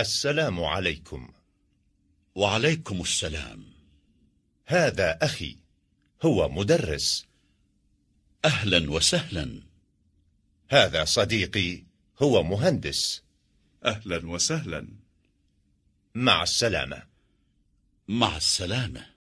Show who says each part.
Speaker 1: السلام عليكم.
Speaker 2: وعليكم السلام.
Speaker 1: هذا أخي هو مدرس.
Speaker 2: أهلا وسهلا.
Speaker 1: هذا صديقي هو مهندس.
Speaker 3: أهلا وسهلا.
Speaker 1: مع السلامة.
Speaker 2: مع السلامة.